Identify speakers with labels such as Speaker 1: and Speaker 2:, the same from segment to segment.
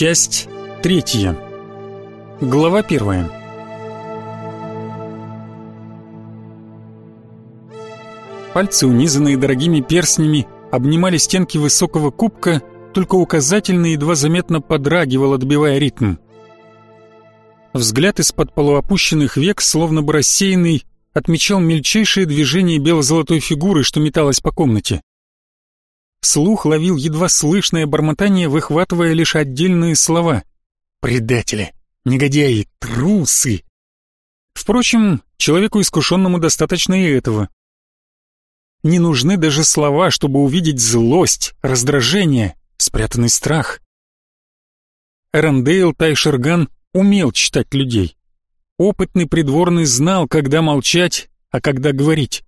Speaker 1: Часть третья. Глава первая. Пальцы, унизанные дорогими перстнями, обнимали стенки высокого кубка, только указательный едва заметно подрагивал, отбивая ритм. Взгляд из-под полуопущенных век, словно бы рассеянный, отмечал мельчайшие движения бело-золотой фигуры, что металась по комнате. Слух ловил едва слышное бормотание, выхватывая лишь отдельные слова. «Предатели! Негодяи! Трусы!» Впрочем, человеку искушенному достаточно и этого. Не нужны даже слова, чтобы увидеть злость, раздражение, спрятанный страх. Эрендейл Тайшерган умел читать людей. Опытный придворный знал, когда молчать, а когда говорить.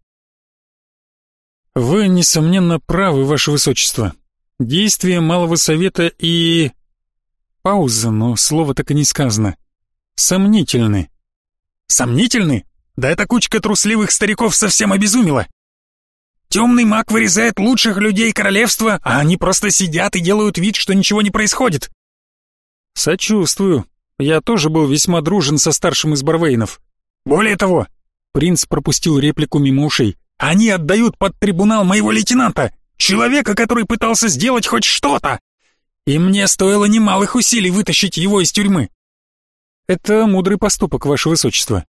Speaker 1: Вы, несомненно, правы, ваше высочество. Действия малого совета и... Пауза, но слово так и не сказано. Сомнительны. Сомнительны? Да эта кучка трусливых стариков совсем обезумела. Темный маг вырезает лучших людей королевства, а они просто сидят и делают вид, что ничего не происходит. Сочувствую. Я тоже был весьма дружен со старшим из Барвейнов. Более того, принц пропустил реплику мимо ушей. Они отдают под трибунал моего лейтенанта, человека, который пытался сделать хоть что-то. И мне стоило немалых усилий вытащить его из тюрьмы. Это мудрый поступок, ваше высочество.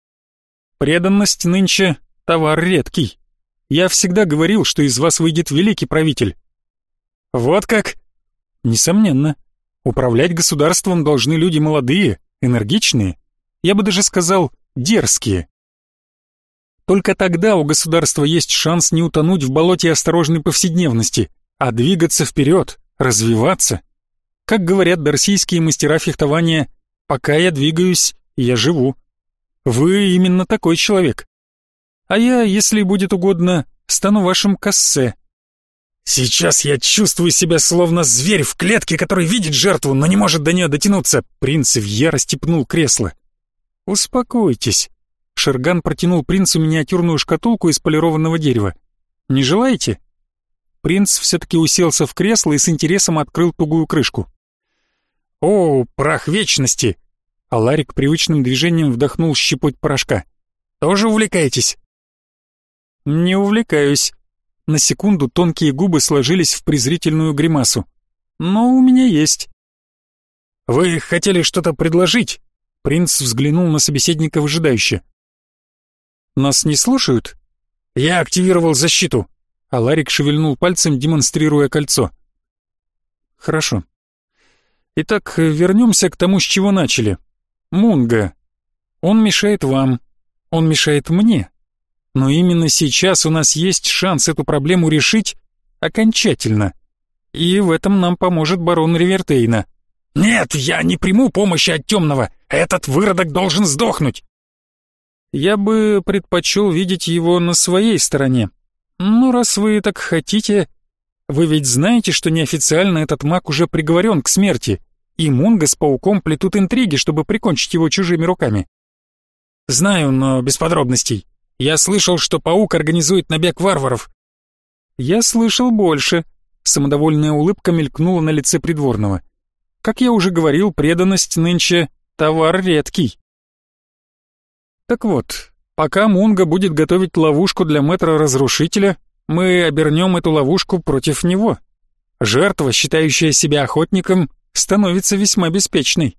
Speaker 1: Преданность нынче товар редкий. Я всегда говорил, что из вас выйдет великий правитель. Вот как? Несомненно. Управлять государством должны люди молодые, энергичные, я бы даже сказал, дерзкие. Только тогда у государства есть шанс не утонуть в болоте осторожной повседневности, а двигаться вперед, развиваться. Как говорят дарсийские мастера фехтования, пока я двигаюсь, я живу. Вы именно такой человек. А я, если будет угодно, стану вашим кассе. Сейчас я чувствую себя словно зверь в клетке, который видит жертву, но не может до нее дотянуться. Принц в ярости пнул кресло. Успокойтесь. Шерган протянул принцу миниатюрную шкатулку из полированного дерева. «Не желаете?» Принц все-таки уселся в кресло и с интересом открыл тугую крышку. «О, прах вечности!» А Ларик привычным движением вдохнул щепоть порошка. «Тоже увлекаетесь?» «Не увлекаюсь». На секунду тонкие губы сложились в презрительную гримасу. «Но у меня есть». «Вы хотели что-то предложить?» Принц взглянул на собеседника выжидающе. Нас не слушают? Я активировал защиту. А Ларик шевельнул пальцем, демонстрируя кольцо. Хорошо. Итак, вернемся к тому, с чего начали. Мунга. Он мешает вам. Он мешает мне. Но именно сейчас у нас есть шанс эту проблему решить окончательно. И в этом нам поможет барон Ривертейна. «Нет, я не приму помощи от темного. Этот выродок должен сдохнуть!» Я бы предпочел видеть его на своей стороне. Ну, раз вы так хотите... Вы ведь знаете, что неофициально этот маг уже приговорен к смерти, и Мунга с пауком плетут интриги, чтобы прикончить его чужими руками. Знаю, но без подробностей. Я слышал, что паук организует набег варваров. Я слышал больше. Самодовольная улыбка мелькнула на лице придворного. Как я уже говорил, преданность нынче товар редкий. Так вот, пока Мунга будет готовить ловушку для мэтра-разрушителя, мы обернем эту ловушку против него. Жертва, считающая себя охотником, становится весьма беспечной.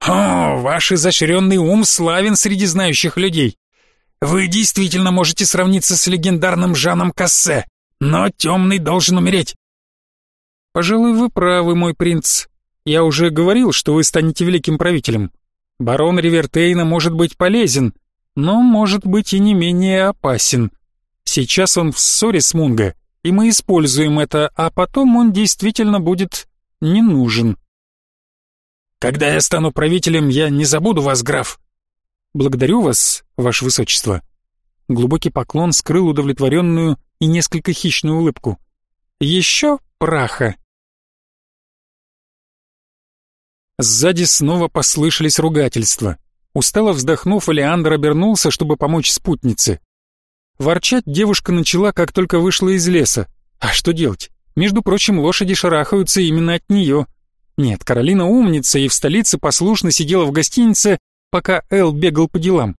Speaker 1: «О, ваш изощренный ум славен среди знающих людей. Вы действительно можете сравниться с легендарным Жаном Кассе, но темный должен умереть». «Пожалуй, вы правы, мой принц. Я уже говорил, что вы станете великим правителем. Барон Ривертейна может быть полезен, но может быть и не менее опасен. Сейчас он в ссоре с Мунго, и мы используем это, а потом он действительно будет не нужен. Когда я стану правителем, я не забуду вас, граф. Благодарю вас, ваше высочество. Глубокий поклон скрыл удовлетворенную и несколько хищную улыбку. Еще праха. Сзади снова послышались ругательства. Устало вздохнув, Алеандр обернулся, чтобы помочь спутнице. Ворчать девушка начала, как только вышла из леса. А что делать? Между прочим, лошади шарахаются именно от нее. Нет, Каролина умница и в столице послушно сидела в гостинице, пока Эл бегал по делам.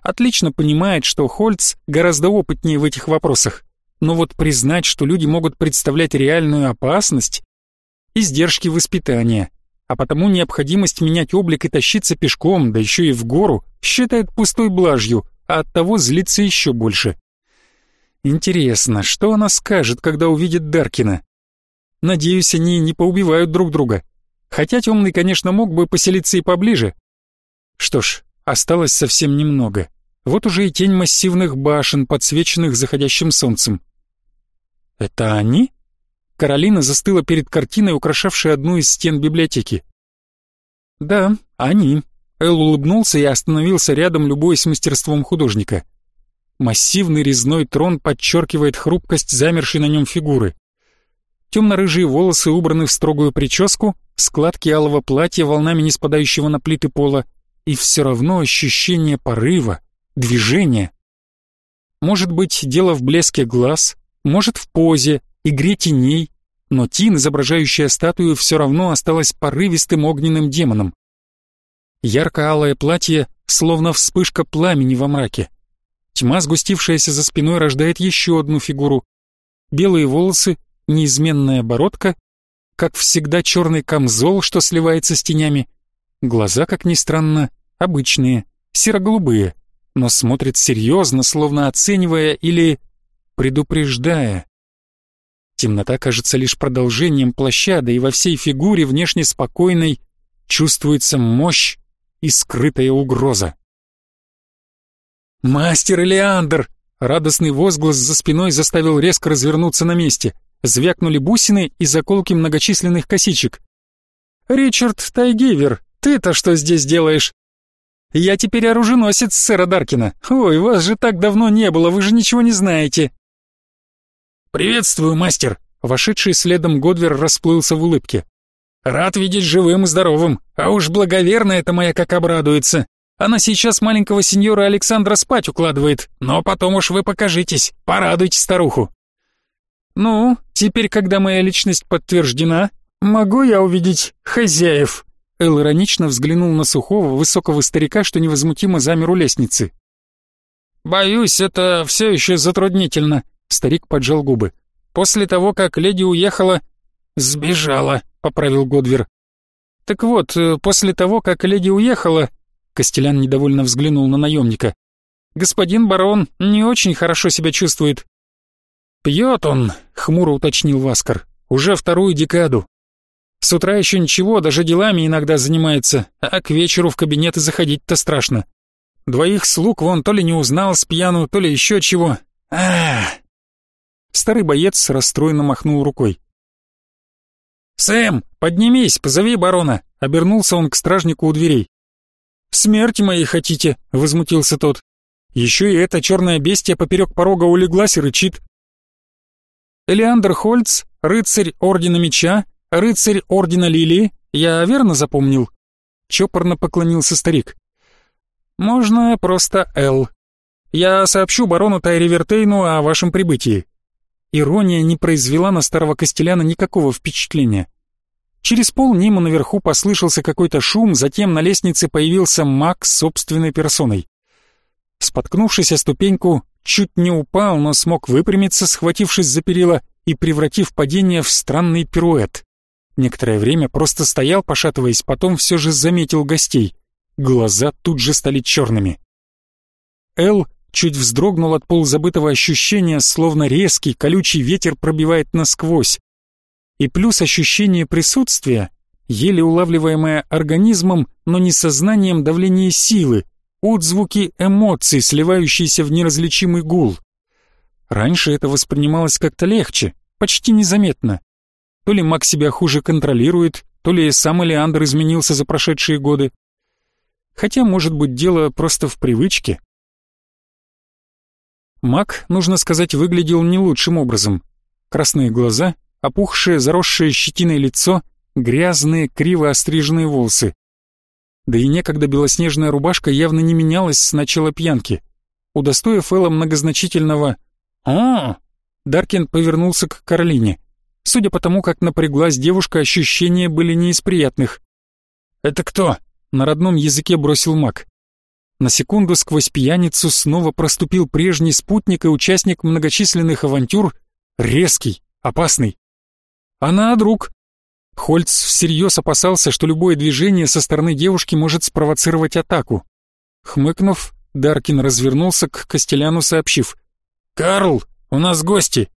Speaker 1: Отлично понимает, что Хольц гораздо опытнее в этих вопросах. Но вот признать, что люди могут представлять реальную опасность, издержки воспитания, а потому необходимость менять облик и тащиться пешком, да еще и в гору, считает пустой блажью, а оттого злится еще больше. Интересно, что она скажет, когда увидит Даркина? Надеюсь, они не поубивают друг друга. Хотя темный, конечно, мог бы поселиться и поближе. Что ж, осталось совсем немного. Вот уже и тень массивных башен, подсвеченных заходящим солнцем. Это они? Каролина застыла перед картиной, украшавшей одну из стен библиотеки. Да, они. Эл улыбнулся и остановился рядом, любуясь мастерством художника. Массивный резной трон подчеркивает хрупкость замершей на нем фигуры. Темно-рыжие волосы убраны в строгую прическу, складки алого платья, волнами не спадающего на плиты пола, и все равно ощущение порыва, движения. Может быть, дело в блеске глаз, может, в позе, игре теней, но Тин, изображающая статую, все равно осталась порывистым огненным демоном. Ярко-алое платье, словно вспышка пламени во мраке. Тьма, сгустившаяся за спиной, рождает еще одну фигуру. Белые волосы, неизменная бородка, как всегда черный камзол, что сливается с тенями. Глаза, как ни странно, обычные, серо-голубые, но смотрит серьезно, словно оценивая или предупреждая. Темнота кажется лишь продолжением плаща, и во всей фигуре, внешне спокойной, чувствуется мощь и скрытая угроза. «Мастер Элеандр!» Радостный возглас за спиной заставил резко развернуться на месте. Звякнули бусины и заколки многочисленных косичек. «Ричард Тайгивер, ты-то что здесь делаешь?» «Я теперь оруженосец сэра Даркина. Ой, вас же так давно не было, вы же ничего не знаете».
Speaker 2: «Приветствую, мастер!»
Speaker 1: Вошедший следом Годвер расплылся в улыбке.
Speaker 2: Рад видеть живым и здоровым, а уж благоверно это моя как обрадуется. Она сейчас маленького сеньора Александра спать укладывает, но потом уж вы покажитесь, порадуйте старуху».
Speaker 1: «Ну, теперь, когда моя личность подтверждена, могу я увидеть хозяев?» Эл иронично взглянул на сухого, высокого старика, что невозмутимо замер у лестницы.
Speaker 2: «Боюсь, это все еще затруднительно», — старик поджал губы. «После того, как леди уехала, сбежала», — поправил Годвер.
Speaker 1: «Так вот, э, после того, как леди уехала...» Костелян недовольно взглянул на наемника. «Господин барон не очень хорошо себя чувствует».
Speaker 2: «Пьет он», — хмуро уточнил Васкар, — «уже вторую декаду. С утра еще ничего, даже делами иногда занимается, а к вечеру в кабинеты заходить-то страшно. Двоих слуг вон то ли не узнал с пьяну, то ли еще чего. а
Speaker 1: Старый боец расстроенно махнул рукой.
Speaker 2: «Сэм, поднимись, позови барона!» — обернулся он к стражнику у дверей.
Speaker 1: «Смерти моей хотите?» — возмутился тот. «Еще и эта черная бестия поперек порога улеглась и рычит». «Элеандр Хольц, рыцарь Ордена Меча, рыцарь Ордена Лилии, я верно запомнил?» Чопорно поклонился старик. «Можно просто Эл. Я сообщу барону Тайривертейну о вашем прибытии. Ирония не произвела на старого Костеляна никакого впечатления. Через полнима наверху послышался какой-то шум, затем на лестнице появился маг собственной персоной. Споткнувшись о ступеньку, чуть не упал, но смог выпрямиться, схватившись за перила и превратив падение в странный пируэт. Некоторое время просто стоял, пошатываясь, потом все же заметил гостей. Глаза тут же стали черными. Эл чуть вздрогнул от полузабытого ощущения, словно резкий колючий ветер пробивает насквозь. И плюс ощущение присутствия, еле улавливаемое организмом, но не сознанием давления силы, отзвуки эмоций, сливающиеся в неразличимый гул. Раньше это воспринималось как-то легче, почти незаметно. То ли маг себя хуже контролирует, то ли сам Элеандр изменился за прошедшие годы. Хотя, может быть, дело просто в привычке. Маг, нужно сказать, выглядел не лучшим образом. Красные глаза, опухшее, заросшее щетиной лицо, грязные, криво остриженные волосы. Да и некогда белоснежная рубашка явно не менялась с начала пьянки. Удостоив Элла многозначительного «О!», Даркин повернулся к Каролине.
Speaker 2: Судя по тому, как напряглась девушка, ощущения были не из приятных.
Speaker 1: «Это кто?» — на родном языке бросил маг.
Speaker 2: На секунду сквозь пьяницу снова проступил прежний спутник и участник многочисленных авантюр, резкий, опасный. Она друг. Хольц всерьез опасался, что любое движение со стороны девушки может спровоцировать атаку. Хмыкнув, Даркин развернулся к Костеляну, сообщив. «Карл, у нас гости!»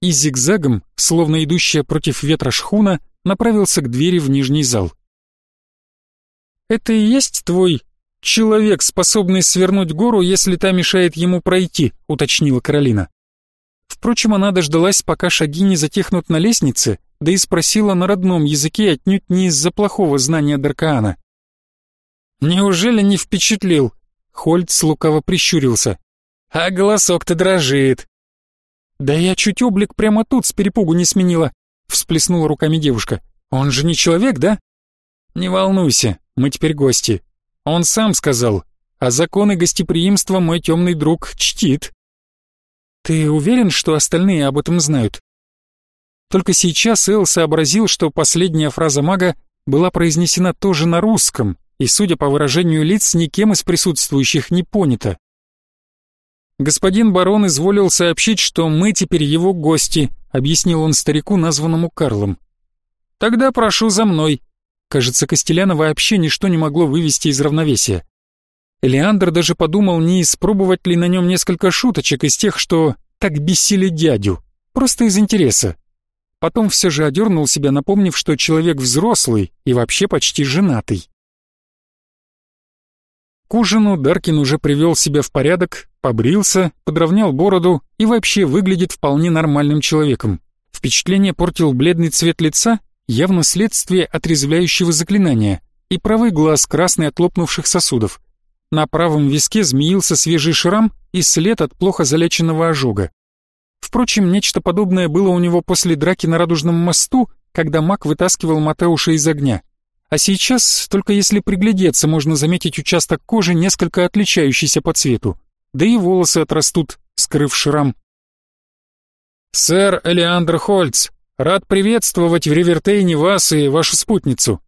Speaker 2: И зигзагом, словно идущая против ветра шхуна, направился к двери в нижний зал. «Это и есть твой человек, способный свернуть гору, если та мешает ему пройти», — уточнила Каролина. Впрочем, она дождалась, пока шаги не затихнут на лестнице, да и спросила на родном языке отнюдь не из-за плохого знания Даркаана. «Неужели не впечатлил?» Хольц лукаво прищурился. «А голосок-то дрожит». «Да я чуть облик прямо тут с перепугу не сменила», всплеснула руками девушка. «Он же не человек, да?» «Не волнуйся, мы теперь гости. Он сам сказал, а законы гостеприимства мой темный друг чтит». «Ты уверен, что остальные об этом знают?» Только сейчас Эл сообразил, что последняя фраза мага была произнесена тоже на русском, и, судя по выражению лиц, никем из присутствующих не понято. «Господин барон изволил сообщить, что мы теперь его гости», — объяснил он старику, названному Карлом. «Тогда прошу за мной». Кажется, Костеляна вообще ничто не могло вывести из равновесия. Элеандр даже подумал, не испробовать ли на нем несколько шуточек из тех, что так бесили дядю, просто из интереса. Потом все же одернул себя, напомнив, что человек взрослый и вообще почти женатый. К ужину Даркин уже привел себя в порядок, побрился, подровнял бороду и вообще выглядит вполне нормальным человеком. Впечатление портил бледный цвет лица, явно следствие отрезвляющего заклинания, и правый глаз красный от лопнувших сосудов. На правом виске змеился свежий шрам и след от плохо залеченного ожога. Впрочем, нечто подобное было у него после драки на Радужном мосту, когда маг вытаскивал Матеуша из огня. А сейчас, только если приглядеться, можно заметить участок кожи, несколько отличающийся по цвету. Да и волосы отрастут, скрыв шрам. «Сэр Элеандр Хольц, рад приветствовать в Ривертейне вас и вашу спутницу».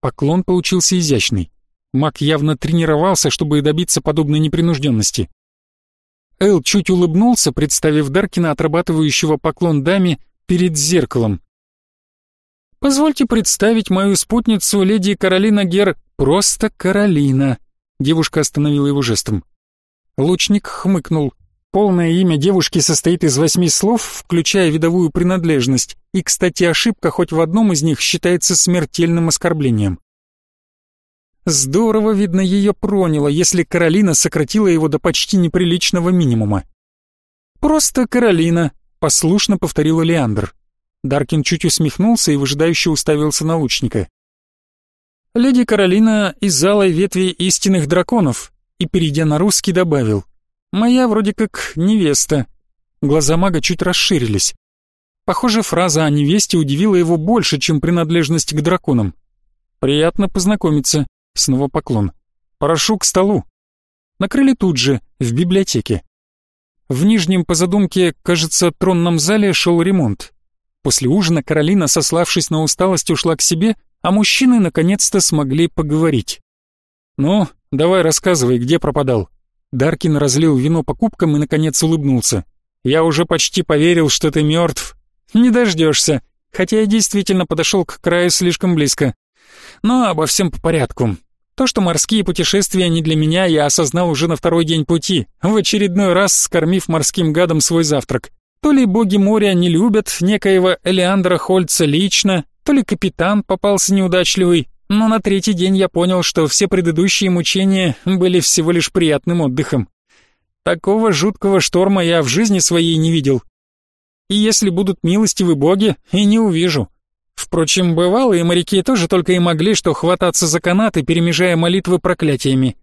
Speaker 2: Поклон получился изящный. Мак явно тренировался, чтобы добиться подобной непринужденности. Эл чуть улыбнулся, представив Даркина, отрабатывающего поклон даме, перед зеркалом, Позвольте представить мою спутницу, леди Каролина Гер, просто Каролина. Девушка остановила его жестом. Лучник хмыкнул. Полное имя девушки состоит из восьми слов, включая видовую принадлежность, и, кстати, ошибка хоть в одном из них считается смертельным оскорблением. Здорово, видно, ее проняло, если Каролина сократила его до почти неприличного минимума. «Просто Каролина», — послушно повторила Леандр. Даркин чуть усмехнулся и выжидающе уставился на лучника. «Леди Каролина из зала ветви истинных драконов», и, перейдя на русский, добавил. «Моя вроде как невеста». Глаза мага чуть расширились. Похоже, фраза о невесте удивила его больше, чем принадлежность к драконам. «Приятно познакомиться», — снова поклон. «Прошу к столу». Накрыли тут же, в библиотеке. В нижнем по задумке, кажется, тронном зале шел ремонт. После ужина Каролина, сославшись на усталость, ушла к себе, а мужчины наконец-то смогли поговорить. «Ну, давай рассказывай, где пропадал?» Даркин разлил вино по кубкам и, наконец, улыбнулся. «Я уже почти поверил, что ты мертв. Не дождешься, хотя я действительно подошел к краю слишком близко. Но обо всем по порядку. То, что морские путешествия не для меня, я осознал уже на второй день пути, в очередной раз скормив морским гадом свой завтрак. То ли боги моря не любят некоего Элеандра Хольца лично, то ли капитан попался неудачливый, но на третий день я понял, что все предыдущие мучения были всего лишь приятным отдыхом. Такого жуткого шторма я в жизни своей не видел. И если будут милостивы боги, и не увижу. Впрочем, бывалые моряки тоже только и могли что хвататься за канаты, перемежая молитвы проклятиями.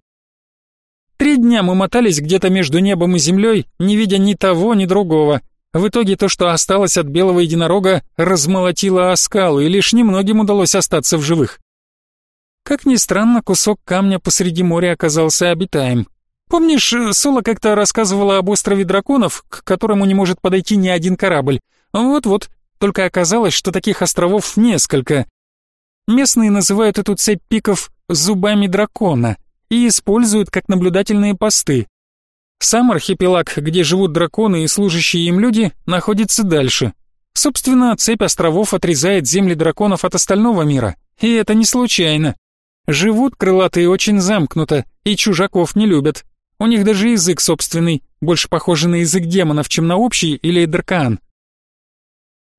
Speaker 2: Три дня мы мотались где-то между небом и землей, не видя ни того, ни другого — в итоге то, что осталось от белого единорога, размолотило о скалу, и лишь немногим удалось остаться в живых. Как ни странно, кусок камня посреди моря оказался обитаем. Помнишь, Соло как-то рассказывала об острове драконов, к которому не может подойти ни один корабль? Вот-вот, только оказалось, что таких островов несколько. Местные называют эту цепь пиков «зубами дракона» и используют как наблюдательные посты. Сам архипелаг, где живут драконы и служащие им люди, находится дальше. Собственно, цепь островов отрезает земли драконов от остального мира, и это не случайно. Живут крылатые очень замкнуто, и чужаков не любят. У них даже язык собственный, больше похожий на язык демонов, чем на общий или дракан.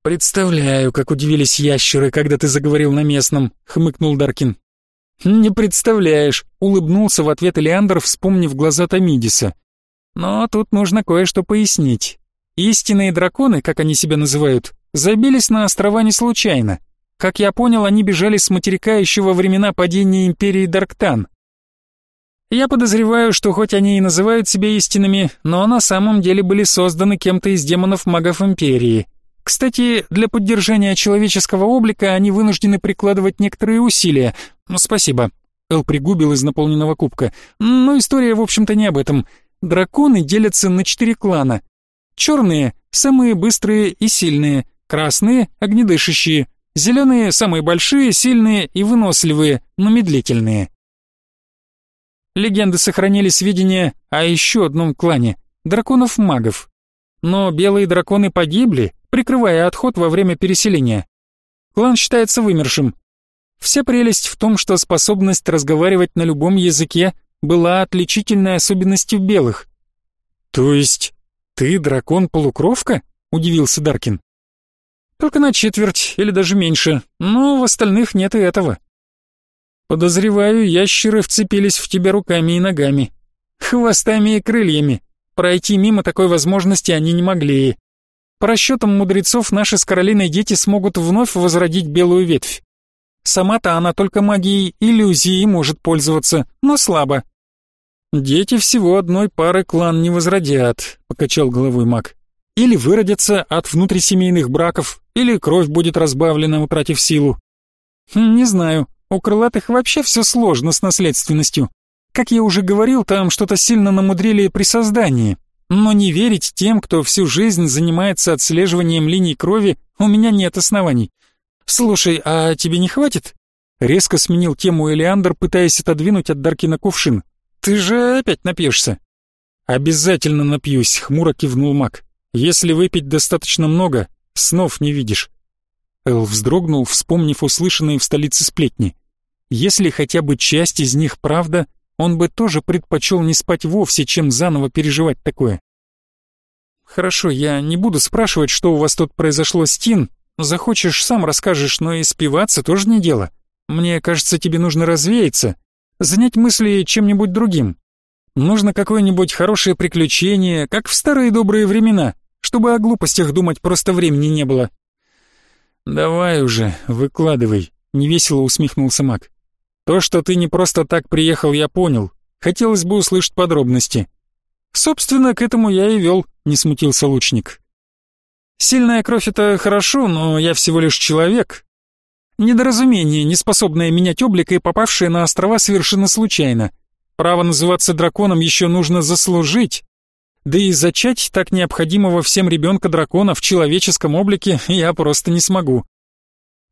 Speaker 2: «Представляю, как удивились ящеры, когда ты заговорил на местном», — хмыкнул Даркин. «Не представляешь», — улыбнулся в ответ Элеандр, вспомнив глаза Томидиса. «Но тут нужно кое-что пояснить. Истинные драконы, как они себя называют, забились на острова не случайно. Как я понял, они бежали с материка еще во времена падения империи Дарктан. Я подозреваю, что хоть они и называют себя истинными, но на самом деле были созданы кем-то из демонов-магов империи. Кстати, для поддержания человеческого облика они вынуждены прикладывать некоторые усилия. Ну, спасибо. Эл пригубил из наполненного кубка. Но история, в общем-то, не об этом. Драконы делятся на четыре клана. Черные – самые быстрые и сильные, красные – огнедышащие, зеленые – самые большие, сильные и выносливые, но медлительные. Легенды сохранили сведения о еще одном клане – драконов-магов. Но белые драконы погибли, прикрывая отход во время переселения. Клан считается вымершим. Вся прелесть в том, что способность разговаривать на любом языке была отличительной особенностью белых. «То есть ты дракон-полукровка?» — удивился Даркин. «Только на четверть или даже меньше, но в остальных нет и этого». «Подозреваю, ящеры вцепились в тебя руками и ногами, хвостами и крыльями. Пройти мимо такой возможности они не могли. По расчетам мудрецов, наши с Каролиной дети смогут вновь возродить белую ветвь. Сама-то она только магией иллюзии может пользоваться, но слабо. «Дети всего одной пары клан не возродят», — покачал головой маг. «Или выродятся от внутрисемейных браков, или кровь будет разбавлена, утратив силу». Хм, «Не знаю, у крылатых вообще все сложно с наследственностью. Как я уже говорил, там что-то сильно намудрили при создании, но не верить тем, кто всю жизнь занимается отслеживанием линий крови, у меня нет оснований. Слушай, а тебе не хватит? Резко сменил тему Элеандр, пытаясь отодвинуть от Даркина кувшин. Ты же опять напьешься. Обязательно напьюсь, хмуро кивнул маг. Если выпить достаточно много, снов не видишь. Эл вздрогнул, вспомнив услышанные в столице сплетни. Если хотя бы часть из них правда, он бы тоже предпочел не спать вовсе, чем заново переживать такое. «Хорошо, я не буду спрашивать, что у вас тут произошло с Тин. Захочешь, сам расскажешь, но и спиваться тоже не дело. Мне кажется, тебе нужно развеяться, занять мысли чем-нибудь другим. Нужно какое-нибудь хорошее приключение, как в старые добрые времена, чтобы о глупостях думать просто времени не было». «Давай уже, выкладывай», — невесело усмехнулся Мак. То, что ты не просто так приехал, я понял. Хотелось бы услышать подробности. Собственно, к этому я и вел, не смутился лучник. Сильная кровь — это хорошо, но я всего лишь человек. Недоразумение, не способное менять облик и попавшее на острова совершенно случайно. Право называться драконом еще нужно заслужить. Да и зачать так необходимого всем ребенка-дракона в человеческом облике я просто не смогу.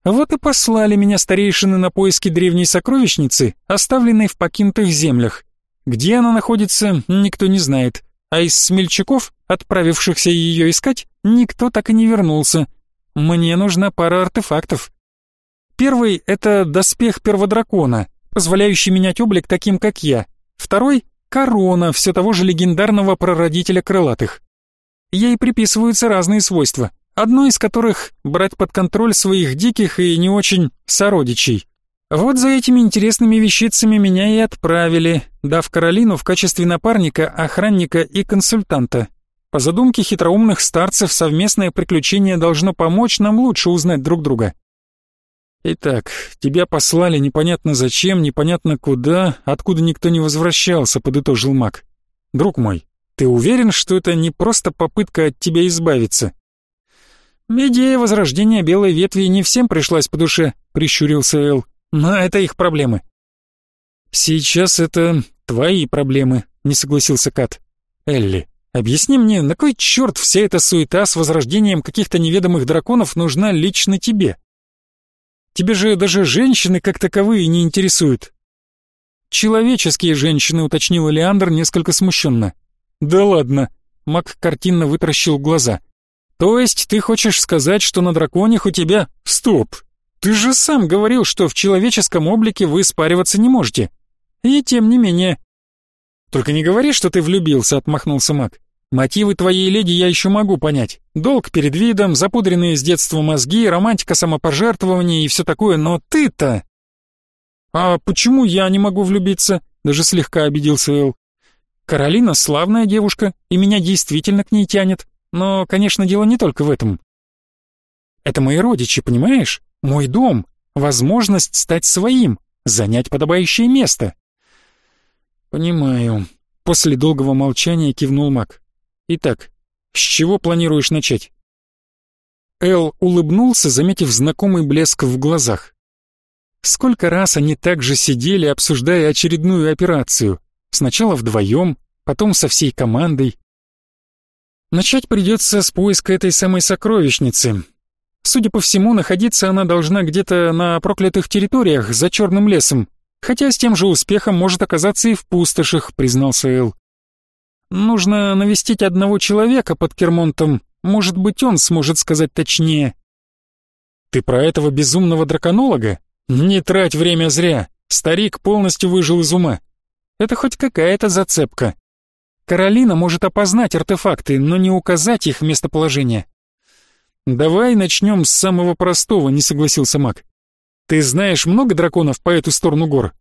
Speaker 2: Вот и послали меня старейшины на поиски древней сокровищницы, оставленной в покинутых землях. Где она находится, никто не знает, а из смельчаков, отправившихся ее искать, никто так и не вернулся. Мне нужна пара артефактов. Первый — это доспех перводракона, позволяющий менять облик таким, как я. Второй — корона все того же легендарного прародителя крылатых. Ей приписываются разные свойства, одну из которых брать под контроль своих диких и не очень сородичей. Вот за этими интересными вещицами меня и отправили, дав Каролину в качестве напарника, охранника и консультанта. По задумке хитроумных старцев совместное приключение должно помочь нам лучше узнать друг друга. Итак, тебя послали непонятно зачем, непонятно куда, откуда никто не возвращался, подытожил маг. Друг мой, ты уверен, что это не просто попытка от тебя избавиться? «Идея возрождения белой ветви не всем пришлась по душе», — прищурился Эл. «Но это их проблемы». «Сейчас это твои проблемы», — не согласился Кат. «Элли,
Speaker 1: Объясни мне, на кой черт вся эта суета с возрождением каких-то неведомых драконов нужна лично тебе? Тебе же даже женщины как таковые не интересуют. Человеческие женщины, уточнил Леандр несколько смущенно. Да ладно. Мак картинно вытаращил глаза. То есть ты хочешь сказать, что на драконях у тебя... Стоп! Ты же сам говорил, что в человеческом облике вы спариваться не можете. И тем не менее... Только не говори, что ты влюбился, отмахнулся Мак. Мотивы твоей леди я еще могу понять. Долг перед видом, запудренные с детства мозги, романтика самопожертвования и все такое, но ты-то... А почему я не могу влюбиться? Даже слегка обиделся Эл. Каролина славная девушка, и меня действительно к ней тянет. Но, конечно, дело не только в этом. Это мои родичи, понимаешь? Мой дом, возможность стать своим, занять подобающее место. Понимаю. После долгого молчания кивнул Мак. Итак, с чего планируешь начать? Эл улыбнулся, заметив знакомый блеск в глазах. Сколько раз они так же сидели, обсуждая очередную операцию. Сначала вдвоем, потом со всей командой. Начать придется с поиска этой самой сокровищницы. Судя по всему, находиться она должна где-то на проклятых территориях за черным лесом, хотя с тем же успехом может оказаться и в пустошах, признался Эл. Нужно навестить одного человека под Кермонтом. Может быть, он сможет сказать точнее. Ты про этого безумного драконолога? Не трать время зря. Старик полностью выжил из ума. Это хоть какая-то зацепка. Каролина может опознать артефакты, но не указать их местоположение. Давай начнем с самого простого, не согласился Мак. Ты знаешь много драконов по эту сторону гор?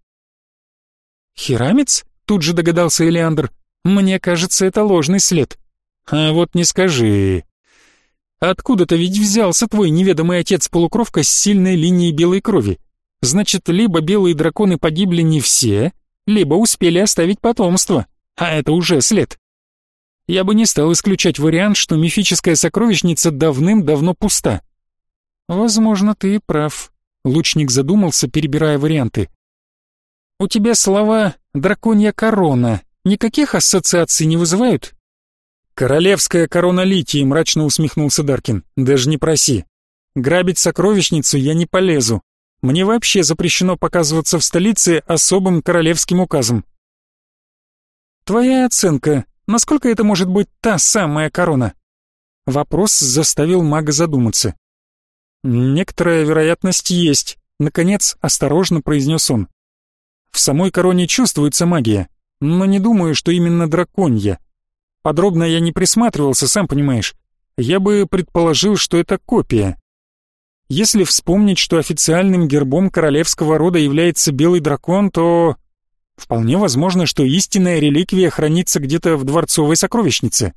Speaker 1: Хирамец? Тут же догадался Элеандр. Мне кажется, это ложный след. А вот не скажи. Откуда-то ведь взялся твой неведомый отец-полукровка с сильной линией белой крови. Значит, либо белые драконы погибли не все, либо успели оставить потомство, а это уже след. Я бы не стал исключать вариант, что мифическая сокровищница давным-давно пуста. Возможно, ты прав. Лучник задумался, перебирая варианты. У тебя слова «драконья корона», никаких ассоциаций не вызывают?» «Королевская корона литии», — мрачно усмехнулся Даркин. «Даже не проси. Грабить сокровищницу я не полезу. Мне вообще запрещено показываться в столице особым королевским указом». «Твоя оценка, насколько это может быть та самая корона?» Вопрос заставил мага задуматься. «Некоторая вероятность есть», — наконец осторожно произнес он. «В самой короне чувствуется магия, но не думаю, что именно драконья. Подробно я не присматривался, сам понимаешь. Я бы предположил, что это копия. Если вспомнить, что официальным гербом королевского рода является белый дракон, то вполне возможно, что истинная реликвия хранится где-то в дворцовой сокровищнице.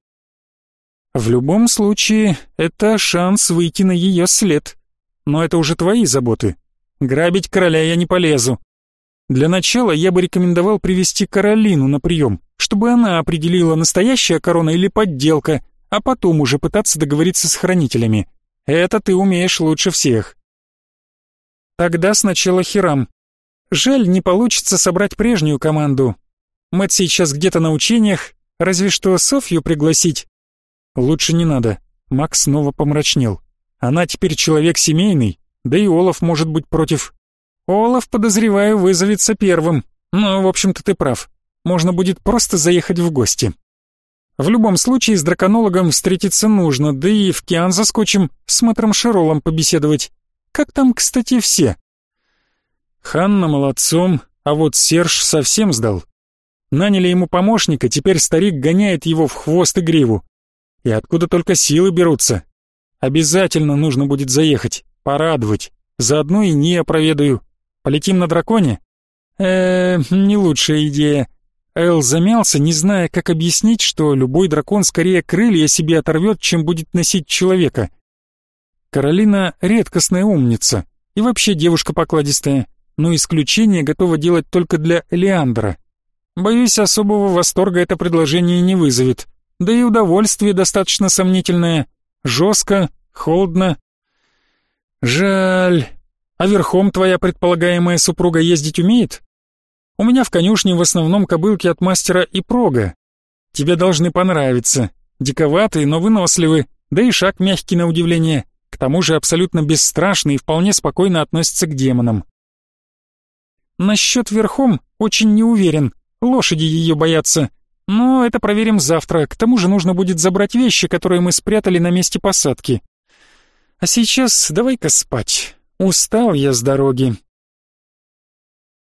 Speaker 1: В любом случае, это шанс выйти на ее след. Но это уже твои заботы. Грабить короля я не полезу. Для начала я бы рекомендовал привести Каролину на прием, чтобы она определила, настоящая корона или подделка, а потом уже пытаться договориться с хранителями. Это ты умеешь лучше всех. Тогда сначала Хирам. Жаль, не получится собрать прежнюю команду. Мэтт сейчас где-то на учениях, разве что Софью пригласить. Лучше не надо. Макс снова помрачнел. Она теперь человек семейный, да и Олаф может быть против. Олаф, подозреваю, вызовется первым. Но, в общем-то, ты прав. Можно будет просто заехать в гости. В любом случае, с драконологом встретиться нужно, да и в Киан заскочим с мэтром Шеролом побеседовать. Как там, кстати, все? Ханна молодцом, а вот Серж совсем сдал. Наняли ему помощника, теперь старик гоняет его в хвост и гриву. И откуда только силы берутся. Обязательно нужно будет заехать, порадовать. Заодно и не проведаю. Полетим на драконе? Э, не лучшая идея. Эл замялся, не зная, как объяснить, что любой дракон скорее крылья себе оторвет, чем будет носить человека. Каролина редкостная умница и вообще девушка покладистая, но исключение готова делать только для Элеандра. Боюсь, особого восторга это предложение не вызовет, да и удовольствие достаточно сомнительное, жестко, холодно. Жаль, а верхом твоя предполагаемая супруга ездить умеет? У меня в конюшне в основном кобылки от мастера и прога. Тебе должны понравиться. Диковатые, но выносливы, да и шаг мягкий на удивление. К тому же абсолютно бесстрашный и вполне спокойно относится к демонам. Насчет верхом очень не уверен. Лошади ее боятся. Но это проверим завтра. К тому же нужно будет забрать вещи, которые мы спрятали на месте посадки. А сейчас давай-ка спать. Устал я с дороги.